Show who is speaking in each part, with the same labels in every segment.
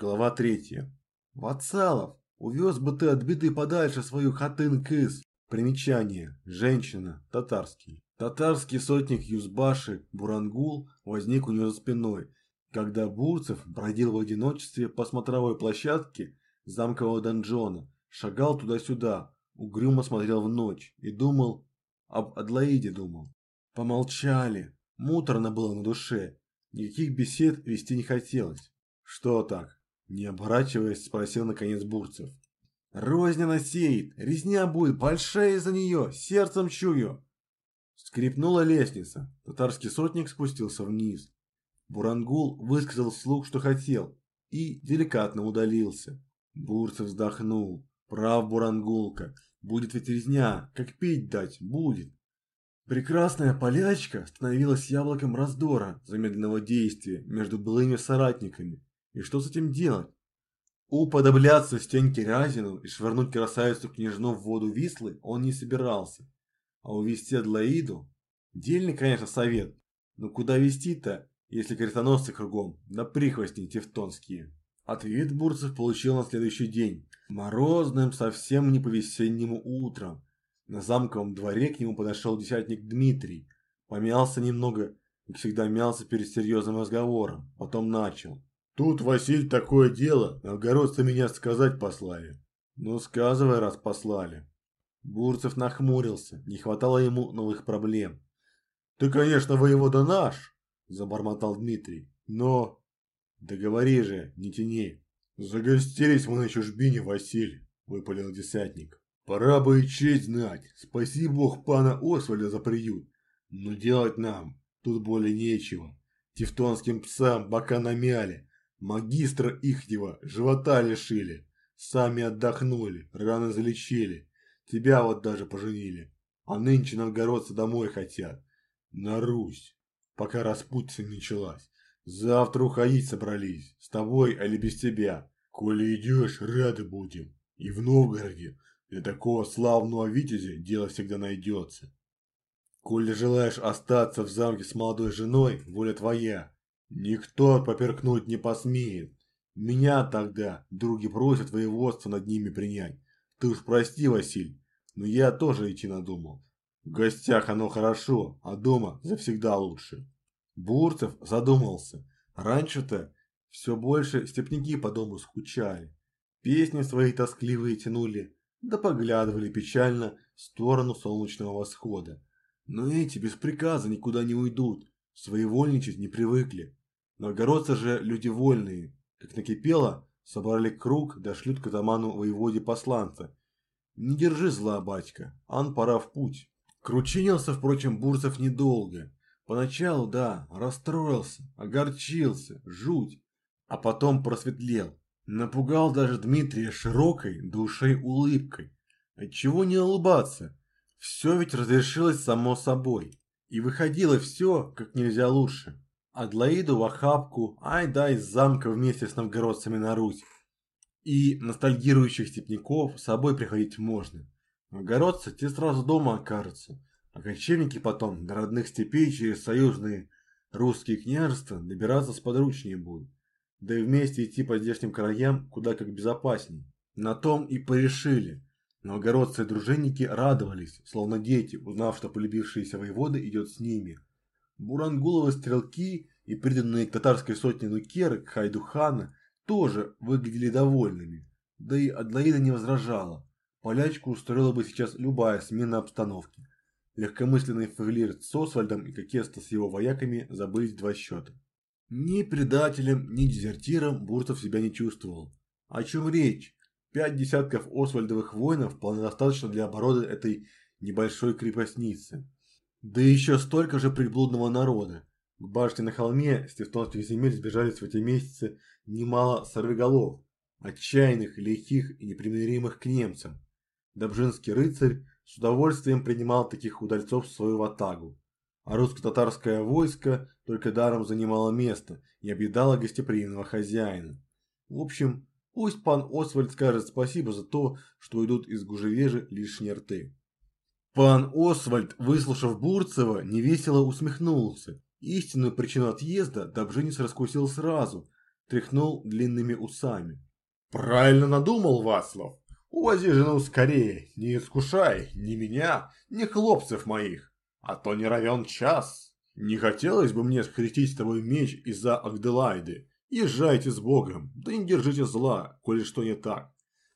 Speaker 1: Глава третья. Вацалов, увез бы ты от подальше свою хатын-кыс. Примечание. Женщина. Татарский. Татарский сотник Юзбаши Бурангул возник у него за спиной, когда Бурцев бродил в одиночестве по смотровой площадке замкового донжона, шагал туда-сюда, угрюмо смотрел в ночь и думал, об Адлоиде думал. Помолчали. Муторно было на душе. Никаких бесед вести не хотелось. Что так? Не оборачиваясь, спросил наконец Бурцев. Розня насеет, резня будет большая из-за нее, сердцем чую. Скрипнула лестница, татарский сотник спустился вниз. Бурангул высказал вслух, что хотел, и деликатно удалился. Бурцев вздохнул. Прав Бурангулка, будет ведь резня, как пить дать, будет. Прекрасная полячка становилась яблоком раздора замедленного действия между былыми соратниками. И что с этим делать? Уподобляться Стеньке Разину и швырнуть красавицу-княжну в воду Вислы он не собирался. А увести Адлоиду? Дельный, конечно, совет. Но куда вести-то, если крестоносцы кругом, да прихвостни тевтонские? Ответ Бурцев получил на следующий день. Морозным, совсем не по-весеннему утром. На замковом дворе к нему подошел десятник Дмитрий. Помялся немного, как всегда мялся перед серьезным разговором. Потом начал. Тут, Василь, такое дело, новгородцы меня сказать послали. Ну, сказывай, раз послали. Бурцев нахмурился, не хватало ему новых проблем. Ты, конечно, воевода наш, забормотал Дмитрий, но... Договори же, не тяни. Загостились мы на чужбине, Василий, выпалил десятник. Пора бы и честь знать. Спаси бог пана Освальда за приют. Но делать нам тут более нечего. Тевтонским псам бока намяли, Магистра ихнего живота лишили. Сами отдохнули, раны залечили. Тебя вот даже поженили. А нынче новгородцы домой хотят. На Русь. Пока распутица не началась. Завтра уходить собрались. С тобой, или без тебя. Коли идешь, рады будем. И в Новгороде для такого славного витязя дело всегда найдется. Коли желаешь остаться в замке с молодой женой, воля твоя. Никто поперкнуть не посмеет. Меня тогда други просят воеводство над ними принять. Ты уж прости, Василь, но я тоже идти надумал. В гостях оно хорошо, а дома завсегда лучше. Бурцев задумался. Раньше-то все больше степняки по дому скучали. Песни свои тоскливые тянули, да поглядывали печально в сторону солнечного восхода. Но эти без приказа никуда не уйдут, своевольничать не привыкли. Новгородцы же люди вольные. Как накипело, собрали круг, дошлют к атаману воеводе посланца. Не держи зла, батька, ан пора в путь. Кручинился, впрочем, Бурцев недолго. Поначалу, да, расстроился, огорчился, жуть, а потом просветлел. Напугал даже Дмитрия широкой душей улыбкой. Отчего не улыбаться? Все ведь разрешилось само собой. И выходило все как нельзя лучше. Адлоиду в охапку, ай да из замка вместе с новгородцами на Русь. И ностальгирующих степняков с собой приходить можно. Новгородцы те сразу дома окажутся, а кочевники потом до родных степей через союзные русские княжества добираться сподручнее будут. Да и вместе идти по здешним краям куда как безопасней. На том и порешили. Новгородцы и дружинники радовались, словно дети, узнав, что полюбившийся воевода идет с ними – Бурангуловы стрелки и приданные к татарской сотне нукеры Хайдухана тоже выглядели довольными. Да и Адлоида не возражала. Полячку устроила бы сейчас любая смена обстановки. Легкомысленный фаглир с Освальдом и Кокеста с его вояками забылись два счета. Ни предателем, ни дезертиром Бурцев себя не чувствовал. О чем речь? Пять десятков Освальдовых воинов вполне достаточно для обороны этой небольшой крепостницы. Да еще столько же приблудного народа. К башне на холме с тевтонских земель сбежались в эти месяцы немало сорвиголов, отчаянных, лихих и непримиримых к немцам. Добжинский рыцарь с удовольствием принимал таких удальцов в свою ватагу, а русско-татарское войско только даром занимало место и объедало гостеприимного хозяина. В общем, пусть пан Освальд скажет спасибо за то, что идут из Гужевежи лишние рты. Пан Освальд, выслушав Бурцева, невесело усмехнулся. Истинную причину отъезда Добжинец раскусил сразу, тряхнул длинными усами. Правильно надумал, Васлов. Увози жену скорее, не искушай ни меня, ни хлопцев моих, а то не равен час. Не хотелось бы мне схватить с тобой меч из-за Агделайды. Езжайте с Богом, да не держите зла, коли что не так.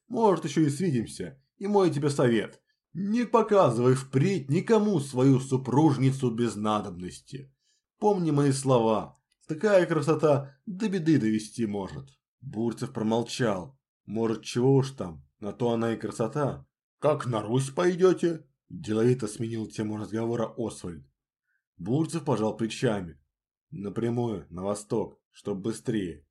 Speaker 1: Может, еще и свидимся, и мой тебе совет. Не показывай впредь никому свою супружницу без надобности. Помни мои слова, такая красота до беды довести может. Бурцев промолчал. Может, чего уж там, на то она и красота. Как на Русь пойдете? Деловито сменил тему разговора Освальд. Бурцев пожал плечами. Напрямую, на восток, чтоб быстрее.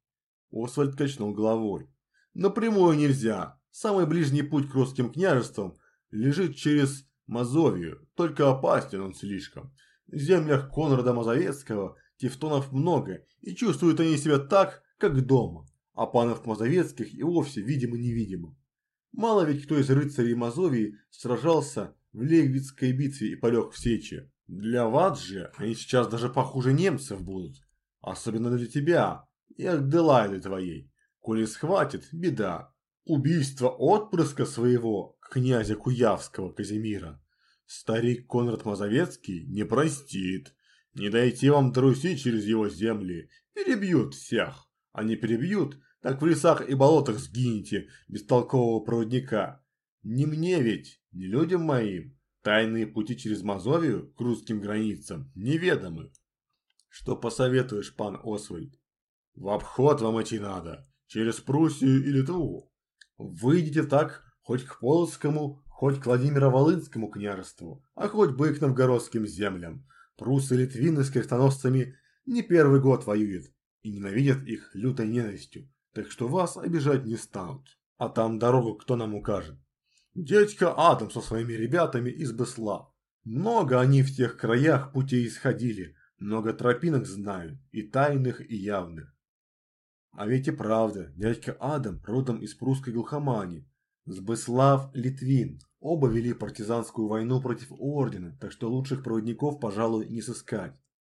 Speaker 1: Освальд качнул головой. Напрямую нельзя. Самый ближний путь к русским княжествам лежит через Мазовию, только опасен он слишком. В землях Конрада Мазовецкого тевтонов много, и чувствуют они себя так, как дома, а панов Мазовецких и вовсе видимо-невидимо. Мало ведь кто из рыцарей Мазовии сражался в Легвицкой битве и полег в сече. Для вас же они сейчас даже похуже немцев будут. Особенно для тебя и Аделайды твоей. Коли схватит, беда. Убийство отпрыска своего, князя Куявского Казимира, старик Конрад Мазовецкий не простит. Не дойти вам до Руси через его земли. Перебьют всех. А не перебьют, так в лесах и болотах сгинете, бестолкового проводника. Не мне ведь, не людям моим. Тайные пути через Мазовию к русским границам неведомы. Что посоветуешь, пан Освальд? В обход вам идти надо, через Пруссию и Литву. Выйдете так хоть к Полоцкому, хоть к Владимиро-Волынскому княжеству, а хоть бы и к новгородским землям. Прусы и литвины с крестоносцами не первый год воюют и ненавидят их лютой ненавистью, так что вас обижать не станут. А там дорогу кто нам укажет? Дядька Адам со своими ребятами из Бесла. Много они в тех краях путей исходили, много тропинок знают, и тайных, и явных. А ведь и правда, дядька Адам родом из прусской глухомани. Сбыслав Литвин. Оба вели партизанскую войну против ордена, так что лучших проводников, пожалуй, не сыскать.